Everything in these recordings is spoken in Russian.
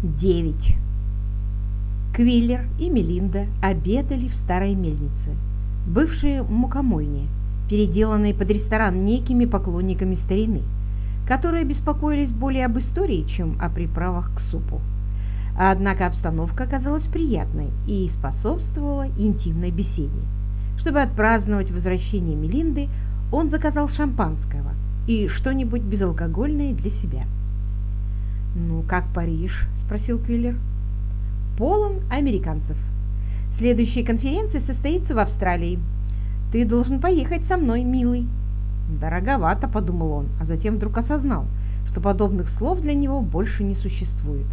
9. Квиллер и Мелинда обедали в старой мельнице, бывшей мукомойне, переделанной под ресторан некими поклонниками старины, которые беспокоились более об истории, чем о приправах к супу. Однако обстановка оказалась приятной и способствовала интимной беседе. Чтобы отпраздновать возвращение Мелинды, он заказал шампанского и что-нибудь безалкогольное для себя. «Ну, как Париж?» – спросил Квиллер. «Полон американцев. Следующая конференция состоится в Австралии. Ты должен поехать со мной, милый». «Дороговато», – подумал он, а затем вдруг осознал, что подобных слов для него больше не существует.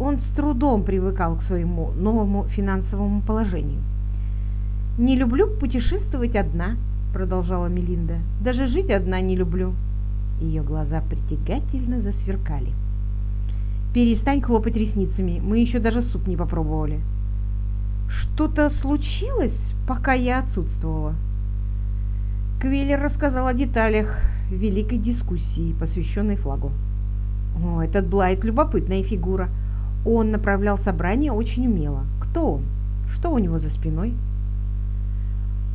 Он с трудом привыкал к своему новому финансовому положению. «Не люблю путешествовать одна», – продолжала Мелинда. «Даже жить одна не люблю». Ее глаза притягательно засверкали. Перестань хлопать ресницами, мы еще даже суп не попробовали. Что-то случилось, пока я отсутствовала? Квиллер рассказал о деталях великой дискуссии, посвященной флагу. О, этот Блайт любопытная фигура. Он направлял собрание очень умело. Кто он? Что у него за спиной?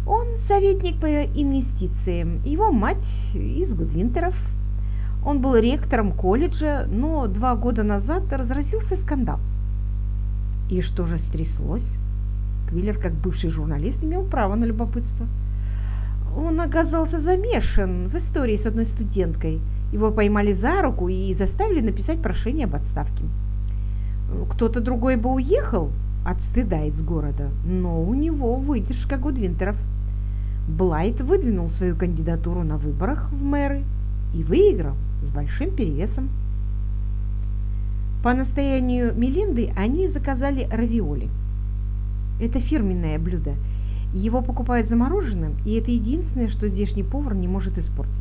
Он советник по инвестициям. Его мать из Гудвинтеров – он был ректором колледжа, но два года назад разразился скандал. И что же стряслось? Квиллер, как бывший журналист, имел право на любопытство. Он оказался замешан в истории с одной студенткой. Его поймали за руку и заставили написать прошение об отставке. Кто-то другой бы уехал от стыда из города, но у него выдержка Гудвинтеров. Блайт выдвинул свою кандидатуру на выборах в мэры и выиграл с большим перевесом. По настоянию Мелинды они заказали равиоли. Это фирменное блюдо. Его покупают замороженным, и это единственное, что здешний повар не может испортить.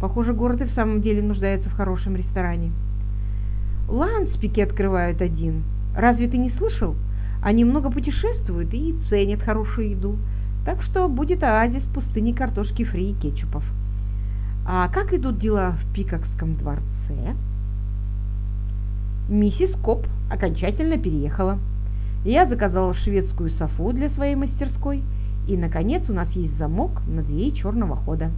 Похоже, город и в самом деле нуждается в хорошем ресторане. Ланспики открывают один. Разве ты не слышал? Они много путешествуют и ценят хорошую еду. Так что будет оазис пустыни картошки фри и кетчупов. А как идут дела в Пикокском дворце? Миссис Коп окончательно переехала. Я заказала шведскую софу для своей мастерской. И, наконец, у нас есть замок на двери черного хода.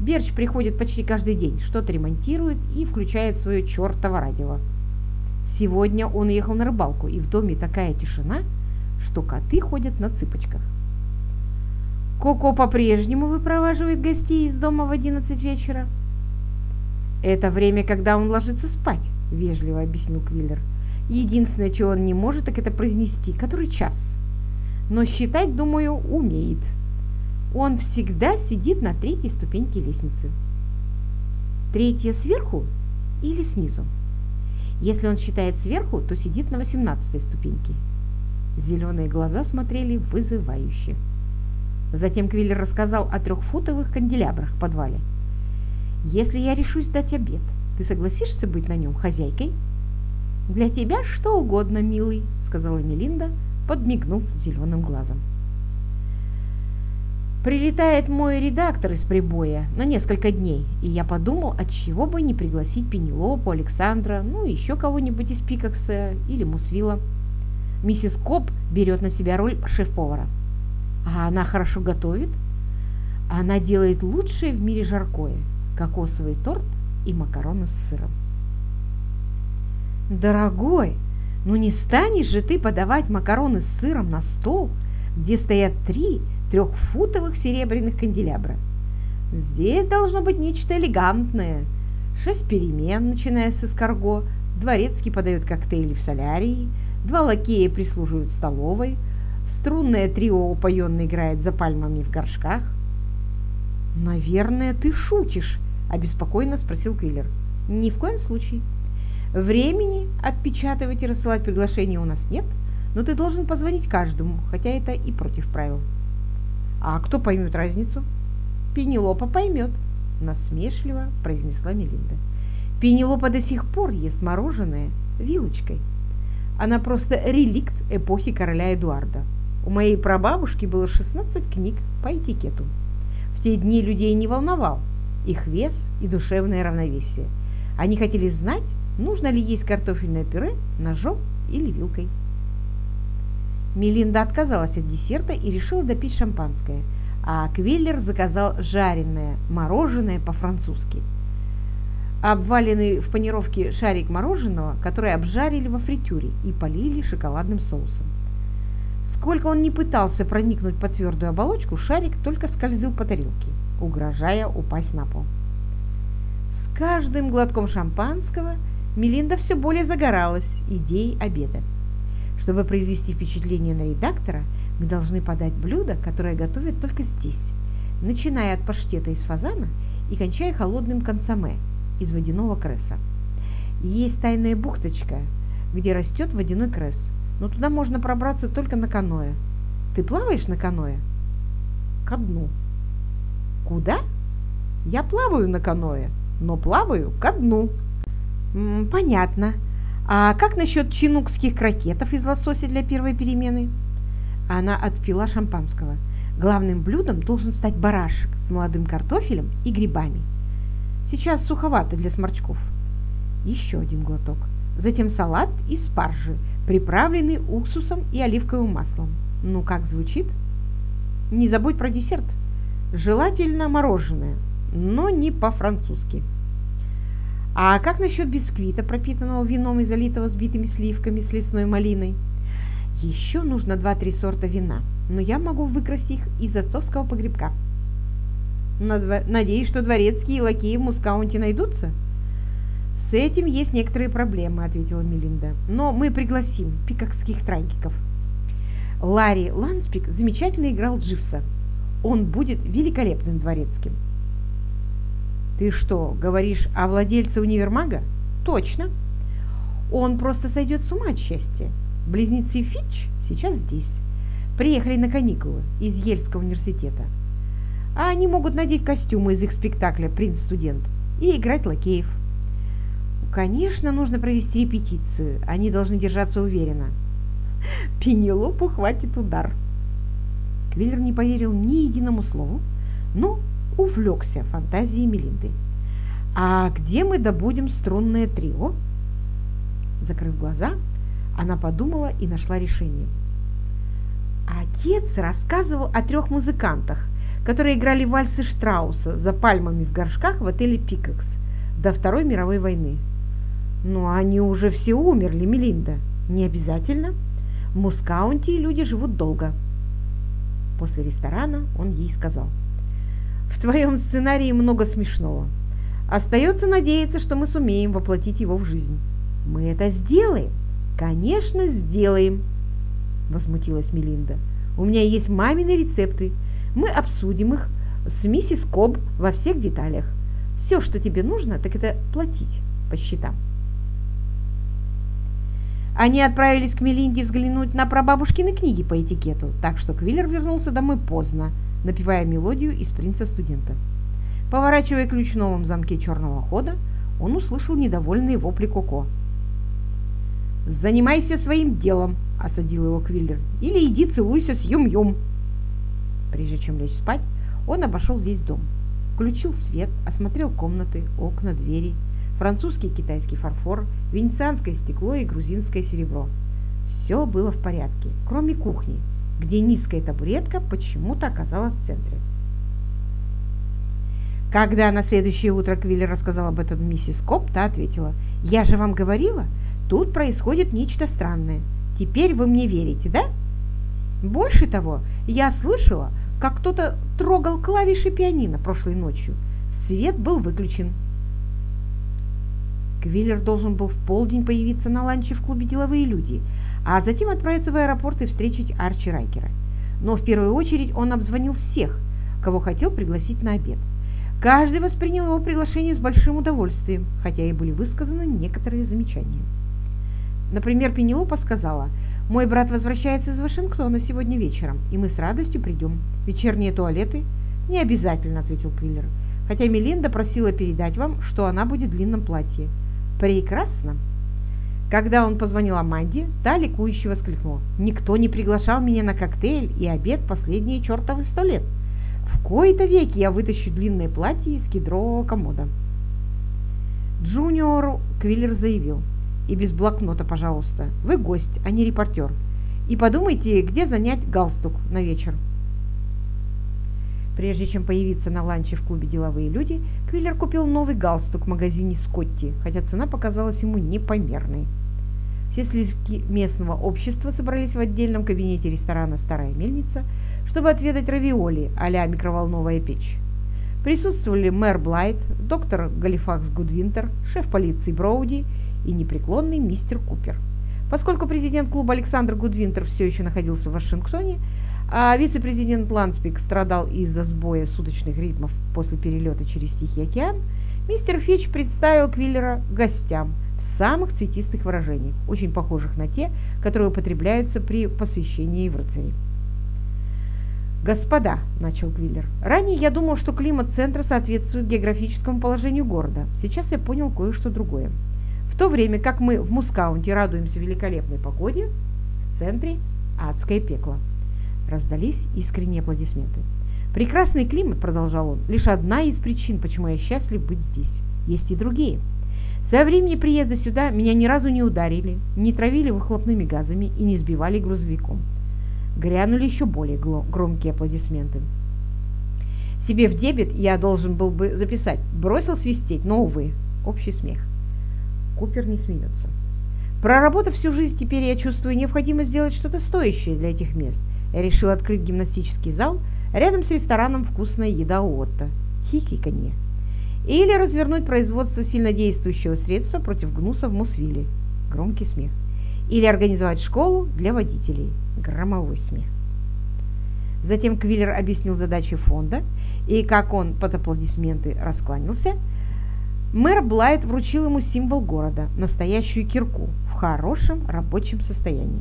Берч приходит почти каждый день, что-то ремонтирует и включает свое чертово радио. Сегодня он уехал на рыбалку, и в доме такая тишина, что коты ходят на цыпочках. Коко по-прежнему выпроваживает гостей из дома в 11 вечера. Это время, когда он ложится спать, вежливо объяснил Квиллер. Единственное, чего он не может, так это произнести, который час. Но считать, думаю, умеет. Он всегда сидит на третьей ступеньке лестницы. Третья сверху или снизу? Если он считает сверху, то сидит на восемнадцатой ступеньке. Зеленые глаза смотрели вызывающе. Затем Квиллер рассказал о трехфутовых канделябрах в подвале. «Если я решусь дать обед, ты согласишься быть на нем хозяйкой?» «Для тебя что угодно, милый», — сказала Мелинда, подмигнув зеленым глазом. Прилетает мой редактор из прибоя на несколько дней, и я подумал, от чего бы не пригласить Пенелопу, Александра, ну, еще кого-нибудь из Пикакса или Мусвила. Миссис Коп берет на себя роль шеф-повара. А она хорошо готовит. Она делает лучшее в мире жаркое – кокосовый торт и макароны с сыром. Дорогой, ну не станешь же ты подавать макароны с сыром на стол, где стоят три трехфутовых серебряных канделябра. Здесь должно быть нечто элегантное. Шесть перемен, начиная с эскарго, дворецкий подает коктейли в солярии, два лакея прислуживают столовой – Струнное трио упоенно играет за пальмами в горшках. «Наверное, ты шутишь», – обеспокоенно спросил Квиллер. «Ни в коем случае. Времени отпечатывать и рассылать приглашения у нас нет, но ты должен позвонить каждому, хотя это и против правил». «А кто поймет разницу?» «Пенелопа поймет», – насмешливо произнесла Мелинда. «Пенелопа до сих пор ест мороженое вилочкой». Она просто реликт эпохи короля Эдуарда. У моей прабабушки было 16 книг по этикету. В те дни людей не волновал их вес и душевное равновесие. Они хотели знать, нужно ли есть картофельное пюре ножом или вилкой. Мелинда отказалась от десерта и решила допить шампанское, а Квиллер заказал жареное мороженое по-французски. Обваленный в панировке шарик мороженого, который обжарили во фритюре и полили шоколадным соусом. Сколько он не пытался проникнуть под твердую оболочку, шарик только скользил по тарелке, угрожая упасть на пол. С каждым глотком шампанского Мелинда все более загоралась идеей обеда. Чтобы произвести впечатление на редактора, мы должны подать блюдо, которое готовят только здесь, начиная от паштета из фазана и кончая холодным консоме из водяного кресса. Есть тайная бухточка, где растет водяной кресс, но туда можно пробраться только на каноэ. Ты плаваешь на каноэ? Ко дну. Куда? Я плаваю на каноэ, но плаваю ко дну. М -м, понятно. А как насчет чинукских крокетов из лосося для первой перемены? Она отпила шампанского. Главным блюдом должен стать барашек с молодым картофелем и грибами. Сейчас суховато для сморчков. Еще один глоток. Затем салат из спаржи, приправленный уксусом и оливковым маслом. Ну, как звучит? Не забудь про десерт. Желательно мороженое, но не по-французски. А как насчет бисквита, пропитанного вином и залитого сбитыми сливками с лесной малиной? Еще нужно 2-3 сорта вина, но я могу выкрасть их из отцовского погребка. Надеюсь, что дворецкие и лакеи в Мускаунте найдутся? С этим есть некоторые проблемы, ответила Мелинда. Но мы пригласим пикокских трагиков. Ларри Ланспик замечательно играл Дживса. Он будет великолепным дворецким. Ты что, говоришь о владельце универмага? Точно. Он просто сойдет с ума от счастья. Близнецы Фитч сейчас здесь. Приехали на каникулы из Ельского университета. А они могут надеть костюмы из их спектакля «Принц-студент» и играть лакеев. Конечно, нужно провести репетицию. Они должны держаться уверенно. Пенелопу хватит удар. Квиллер не поверил ни единому слову, но увлекся фантазией Мелинды. «А где мы добудем струнное трио?» Закрыв глаза, она подумала и нашла решение. Отец рассказывал о трех музыкантах, которые играли вальсы Штрауса за пальмами в горшках в отеле «Пикакс» до Второй мировой войны. Но они уже все умерли, Мелинда. Не обязательно. В Мускаунте люди живут долго. После ресторана он ей сказал – в твоем сценарии много смешного. Остается надеяться, что мы сумеем воплотить его в жизнь. Мы это сделаем. Конечно, сделаем, возмутилась Мелинда. У меня есть мамины рецепты. Мы обсудим их с миссис Коб во всех деталях. Все, что тебе нужно, так это платить по счетам. Они отправились к Мелинде взглянуть на прабабушкины книги по этикету, так что Квиллер вернулся домой поздно, напевая мелодию из «Принца-студента». Поворачивая ключ в новом замке черного хода, он услышал недовольные вопли Коко. «Занимайся своим делом!» – осадил его Квиллер. «Или иди целуйся с Юм-Юм!» Прежде чем лечь спать, он обошел весь дом. Включил свет, осмотрел комнаты, окна, двери, французский и китайский фарфор, венецианское стекло и грузинское серебро. Все было в порядке, кроме кухни, где низкая табуретка почему-то оказалась в центре. Когда на следующее утро Квиллер рассказал об этом миссис Коп, та ответила, «Я же вам говорила, тут происходит нечто странное. Теперь вы мне верите, да?» Больше того, я слышала, как кто-то трогал клавиши пианино прошлой ночью. Свет был выключен. Квиллер должен был в полдень появиться на ланче в клубе «Деловые люди», а затем отправиться в аэропорт и встретить Арчи Райкера. Но в первую очередь он обзвонил всех, кого хотел пригласить на обед. Каждый воспринял его приглашение с большим удовольствием, хотя и были высказаны некоторые замечания. Например, Пенелопа сказала, «Мой брат возвращается из Вашингтона сегодня вечером, и мы с радостью придем. Вечерние туалеты?» «Не обязательно», — ответил Квиллер, «хотя Мелинда просила передать вам, что она будет в длинном платье». «Прекрасно!» Когда он позвонил Аманде, та ликующе воскликнула. «Никто не приглашал меня на коктейль и обед последние чертовы сто лет. В кои-то веки я вытащу длинное платье из кедрового комода». Джуниору Квиллер заявил. И без блокнота, пожалуйста. Вы гость, а не репортер. И подумайте, где занять галстук на вечер. Прежде чем появиться на ланче в клубе «Деловые люди», Квиллер купил новый галстук в магазине «Скотти», хотя цена показалась ему непомерной. Все сливки местного общества собрались в отдельном кабинете ресторана «Старая мельница», чтобы отведать равиоли а микроволновая печь. Присутствовали мэр Блайт, доктор Галифакс Гудвинтер, шеф полиции Броуди и непреклонный мистер Купер. Поскольку президент клуба Александр Гудвинтер все еще находился в Вашингтоне, а вице-президент Ланспик страдал из-за сбоя суточных ритмов после перелета через Тихий океан, мистер Фич представил Квиллера гостям в самых цветистых выражениях, очень похожих на те, которые употребляются при посвящении в рыцари. «Господа», – начал Квиллер, – «ранее я думал, что климат центра соответствует географическому положению города. Сейчас я понял кое-что другое. То время как мы в Мускаунте радуемся великолепной погоде, в центре адское пекло». Раздались искренние аплодисменты. «Прекрасный климат», – продолжал он, – «лишь одна из причин, почему я счастлив быть здесь. Есть и другие. Со времени приезда сюда меня ни разу не ударили, не травили выхлопными газами и не сбивали грузовиком. Грянули еще более громкие аплодисменты. Себе в дебет я должен был бы записать. Бросил свистеть, но, увы, общий смех. Купер не смеется. Проработав всю жизнь, теперь я чувствую необходимость сделать что-то стоящее для этих мест. Я решил открыть гимнастический зал рядом с рестораном «Вкусная еда Отто». Хихиканье. Или развернуть производство сильнодействующего средства против гнуса в Мусвилле. Громкий смех. Или организовать школу для водителей громовой смех. Затем Квиллер объяснил задачи фонда, и как он под аплодисменты раскланялся, мэр Блайт вручил ему символ города, настоящую кирку, в хорошем рабочем состоянии.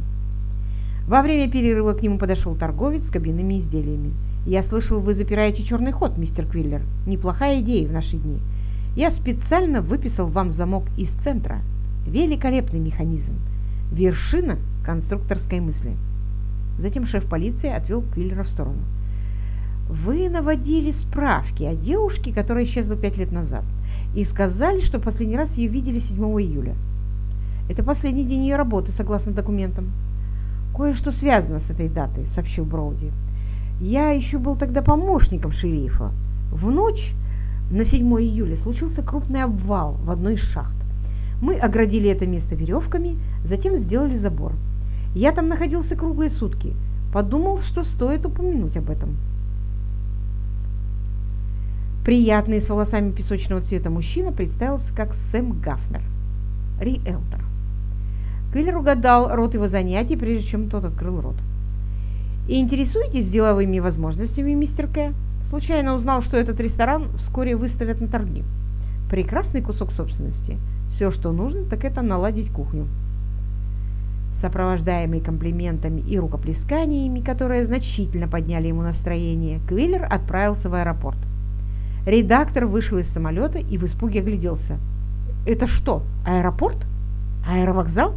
Во время перерыва к нему подошел торговец с кабинными изделиями. «Я слышал, вы запираете черный ход, мистер Квиллер. Неплохая идея в наши дни. Я специально выписал вам замок из центра. Великолепный механизм. Вершина конструкторской мысли». Затем шеф полиции отвел Квиллера в сторону. «Вы наводили справки о девушке, которая исчезла пять лет назад, и сказали, что последний раз ее видели 7 июля. Это последний день ее работы, согласно документам». «Кое-что связано с этой датой», — сообщил Броуди. «Я еще был тогда помощником шерифа. В ночь на 7 июля случился крупный обвал в одной из шахт. Мы оградили это место веревками, затем сделали забор. Я там находился круглые сутки. Подумал, что стоит упомянуть об этом. Приятный с волосами песочного цвета мужчина представился как Сэм Гафнер, риэлтор. Квиллер угадал рот его занятий, прежде чем тот открыл рот. «И интересуетесь деловыми возможностями, мистер К?» Случайно узнал, что этот ресторан вскоре выставят на торги. Прекрасный кусок собственности. Все, что нужно, так это наладить кухню сопровождаемый комплиментами и рукоплесканиями, которые значительно подняли ему настроение, Квиллер отправился в аэропорт. Редактор вышел из самолета и в испуге огляделся. «Это что, аэропорт? Аэровокзал?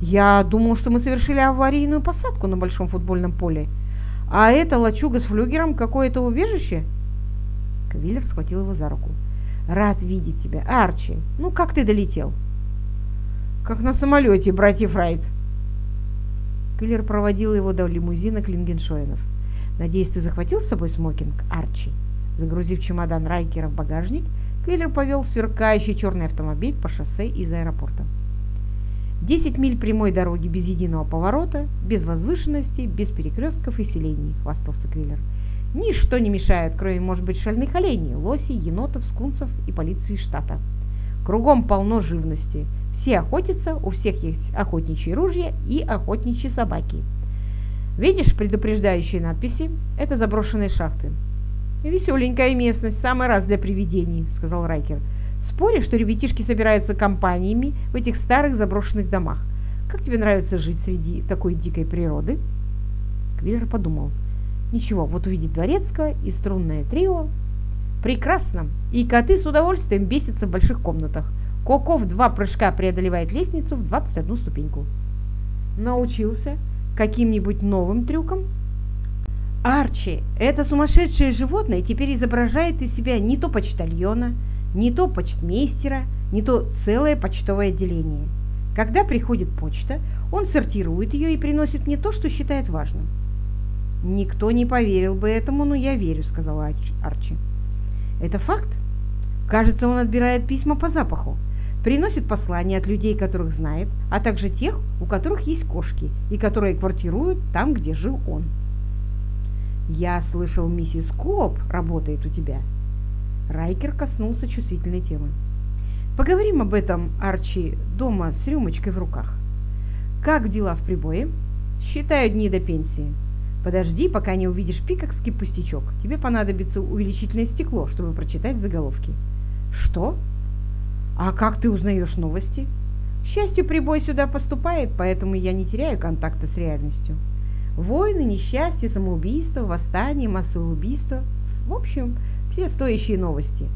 Я думал, что мы совершили аварийную посадку на большом футбольном поле. А это лачуга с флюгером какое-то убежище?» Квиллер схватил его за руку. «Рад видеть тебя, Арчи. Ну, как ты долетел?» как на самолете братьев Райт. Киллер проводил его до лимузина Клингеншоинов. «Надеюсь, ты захватил с собой смокинг, Арчи?» Загрузив чемодан Райкера в багажник, Квиллер повел сверкающий черный автомобиль по шоссе из аэропорта. Десять миль прямой дороги без единого поворота, без возвышенности, без перекрестков и селений, хвастался Квиллер. Ничто не мешает, кроме, может быть, шальных оленей, лосей, енотов, скунсов и полиции штата. Кругом полно живности. Все охотятся, у всех есть охотничьи ружья и охотничьи собаки. Видишь предупреждающие надписи? Это заброшенные шахты. Веселенькая местность, самый раз для привидений, сказал Райкер. Спорю, что ребятишки собираются компаниями в этих старых заброшенных домах. Как тебе нравится жить среди такой дикой природы? Квиллер подумал. Ничего, вот увидеть дворецкого и струнное трио Прекрасно. И коты с удовольствием бесятся в больших комнатах. Коко в два прыжка преодолевает лестницу в 21 ступеньку. Научился каким-нибудь новым трюкам? Арчи, это сумасшедшее животное теперь изображает из себя не то почтальона, не то почтмейстера, не то целое почтовое отделение. Когда приходит почта, он сортирует ее и приносит мне то, что считает важным. «Никто не поверил бы этому, но я верю», — сказала Арчи. «Это факт. Кажется, он отбирает письма по запаху, приносит послания от людей, которых знает, а также тех, у которых есть кошки и которые квартируют там, где жил он». «Я слышал, миссис Коп работает у тебя». Райкер коснулся чувствительной темы. «Поговорим об этом, Арчи, дома с рюмочкой в руках. Как дела в прибое?» «Считаю дни до пенсии». Подожди, пока не увидишь пикокский пустячок. Тебе понадобится увеличительное стекло, чтобы прочитать заголовки. Что? А как ты узнаешь новости? К счастью, прибой сюда поступает, поэтому я не теряю контакта с реальностью. Войны, несчастья, самоубийства, восстания, массовые убийства. В общем, все стоящие новости.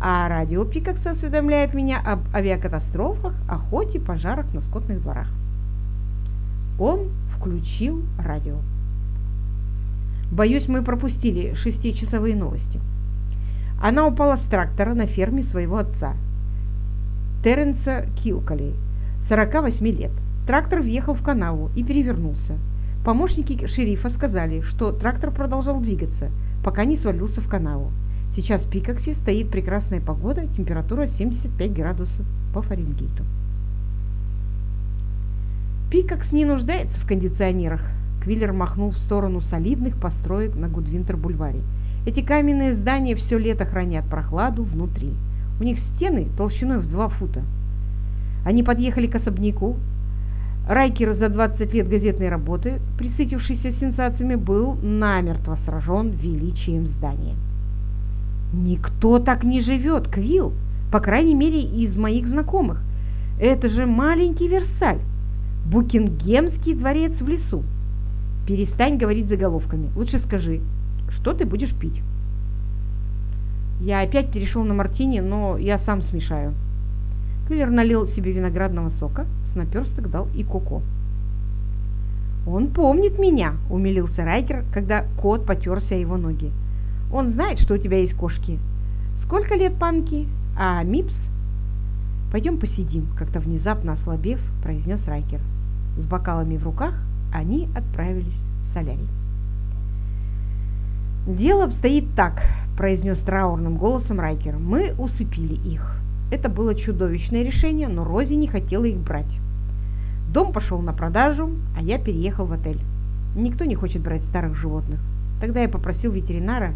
А радио Пикакс осведомляет меня об авиакатастрофах, охоте, пожарах на скотных дворах. Он включил радио. Боюсь, мы пропустили шестичасовые новости. Она упала с трактора на ферме своего отца, Теренса Килкали, 48 лет. Трактор въехал в канаву и перевернулся. Помощники шерифа сказали, что трактор продолжал двигаться, пока не свалился в канаву. Сейчас в Пикаксе стоит прекрасная погода, температура 75 градусов по Фаренгейту. Пикакс не нуждается в кондиционерах, Квиллер махнул в сторону солидных построек на Гудвинтер-бульваре. Эти каменные здания все лето хранят прохладу внутри. У них стены толщиной в два фута. Они подъехали к особняку. Райкер за 20 лет газетной работы, присытившийся сенсациями, был намертво сражен величием здания. «Никто так не живет, Квилл! По крайней мере, из моих знакомых. Это же маленький Версаль, Букингемский дворец в лесу. Перестань говорить заголовками. Лучше скажи, что ты будешь пить. Я опять перешел на мартини, но я сам смешаю. Квиллер налил себе виноградного сока, с наперсток дал и коко. «Он помнит меня», — умилился Райкер, когда кот потерся его ноги. «Он знает, что у тебя есть кошки. Сколько лет панки? А Мипс?» «Пойдем посидим», — как-то внезапно ослабев, произнес Райкер. С бокалами в руках они отправились в солярий. «Дело обстоит так», – произнес траурным голосом Райкер. «Мы усыпили их. Это было чудовищное решение, но Рози не хотела их брать. Дом пошел на продажу, а я переехал в отель. Никто не хочет брать старых животных. Тогда я попросил ветеринара.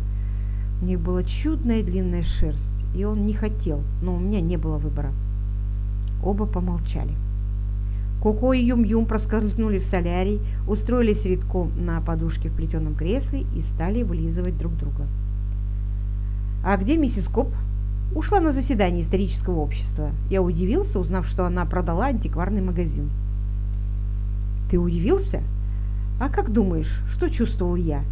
У них была чудная длинная шерсть, и он не хотел, но у меня не было выбора. Оба помолчали. Коко и Юм-Юм проскользнули в солярий, устроились редком на подушке в плетеном кресле и стали вылизывать друг друга. «А где миссис Коп?» «Ушла на заседание исторического общества. Я удивился, узнав, что она продала антикварный магазин». «Ты удивился? А как думаешь, что чувствовал я?»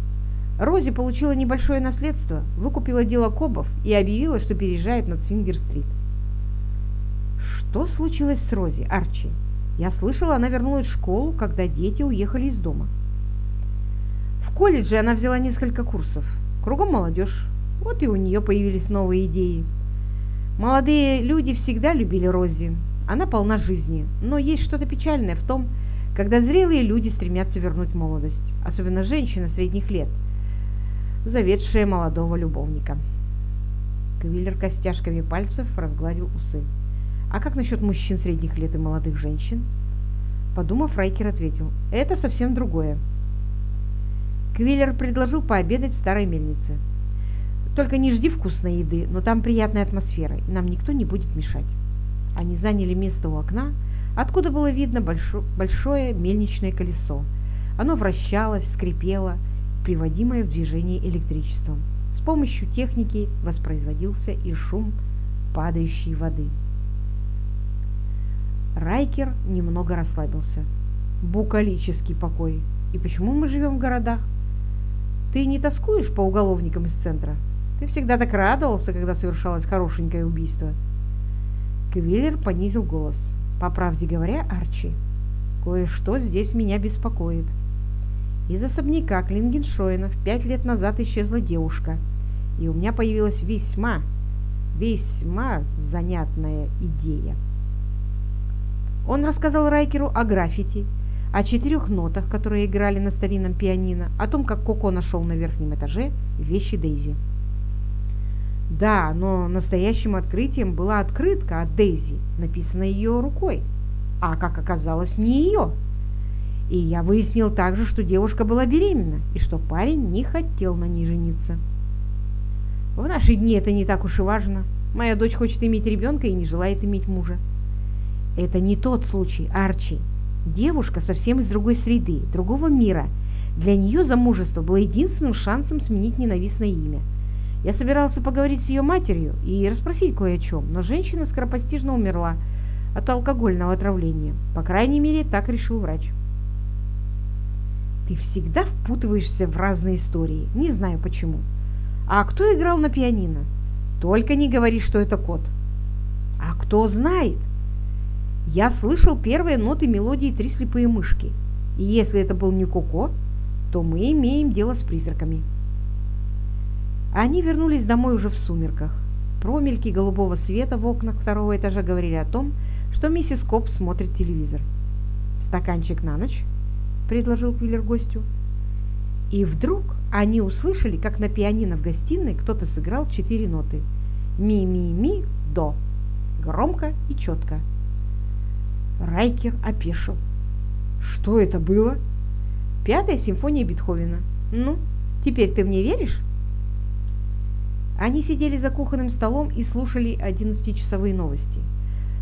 Рози получила небольшое наследство, выкупила дело Кобов и объявила, что переезжает на Цвингер-стрит. «Что случилось с Рози, Арчи?» Я слышала, она вернулась в школу, когда дети уехали из дома. В колледже она взяла несколько курсов. Кругом молодежь. Вот и у нее появились новые идеи. Молодые люди всегда любили Рози. Она полна жизни. Но есть что-то печальное в том, когда зрелые люди стремятся вернуть молодость. Особенно женщина средних лет, заведшая молодого любовника. Квиллер костяшками пальцев разгладил усы. А как насчет мужчин средних лет и молодых женщин? Подумав, Райкер ответил, это совсем другое. Квиллер предложил пообедать в старой мельнице. Только не жди вкусной еды, но там приятная атмосфера, и нам никто не будет мешать. Они заняли место у окна, откуда было видно большое, большое мельничное колесо. Оно вращалось, скрипело, приводимое в движение электричеством. С помощью техники воспроизводился и шум падающей воды. Райкер немного расслабился. Букалический покой. И почему мы живем в городах? Ты не тоскуешь по уголовникам из центра? Ты всегда так радовался, когда совершалось хорошенькое убийство. Квиллер понизил голос. По правде говоря, Арчи, кое-что здесь меня беспокоит. Из особняка Клингеншоинов пять лет назад исчезла девушка, и у меня появилось весьма Весьма занятная идея. Он рассказал Райкеру о граффити, о четырех нотах, которые играли на старинном пианино, о том, как Коко нашел на верхнем этаже вещи Дейзи. Да, но настоящим открытием была открытка от Дейзи, написанная ее рукой, а, как оказалось, не ее. И я выяснил также, что девушка была беременна, и что парень не хотел на ней жениться. В наши дни это не так уж и важно. Моя дочь хочет иметь ребенка и не желает иметь мужа. Это не тот случай, Арчи. Девушка совсем из другой среды, другого мира. Для нее замужество было единственным шансом сменить ненавистное имя. Я собирался поговорить с ее матерью и расспросить кое о чем, но женщина скоропостижно умерла от алкогольного отравления. По крайней мере, так решил врач. Ты всегда впутываешься в разные истории. Не знаю почему. А кто играл на пианино? Только не говори, что это кот. А кто знает? Я слышал первые ноты мелодии «Три слепые мышки». И если это был не Коко, то мы имеем дело с призраками. Они вернулись домой уже в сумерках. Промельки голубого света в окнах второго этажа говорили о том, что миссис Коп смотрит телевизор. «Стаканчик на ночь?» – предложил Квиллер гостю. И вдруг они услышали, как на пианино в гостиной кто-то сыграл четыре ноты. Ми-ми-ми-до. Громко и четко. Райкер опешил. Что это было? Пятая симфония Бетховена. Ну, теперь ты мне веришь? Они сидели за кухонным столом и слушали одиннадцатичасовые новости.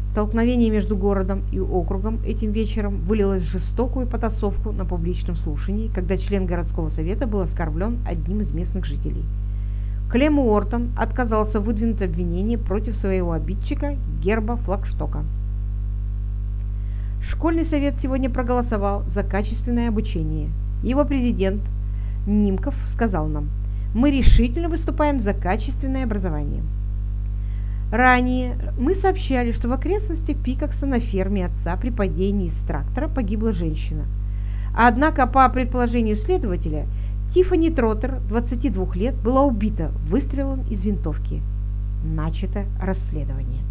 Столкновение между городом и округом этим вечером вылилось в жестокую потасовку на публичном слушании, когда член городского совета был оскорблен одним из местных жителей. Клем Уортон отказался выдвинуть обвинение против своего обидчика Герба Флагштока. Школьный совет сегодня проголосовал за качественное обучение. Его президент Нимков сказал нам, мы решительно выступаем за качественное образование. Ранее мы сообщали, что в окрестностях Пикакса на ферме отца при падении из трактора погибла женщина. Однако, по предположению следователя, Тиффани Троттер, 22 лет, была убита выстрелом из винтовки. Начато расследование.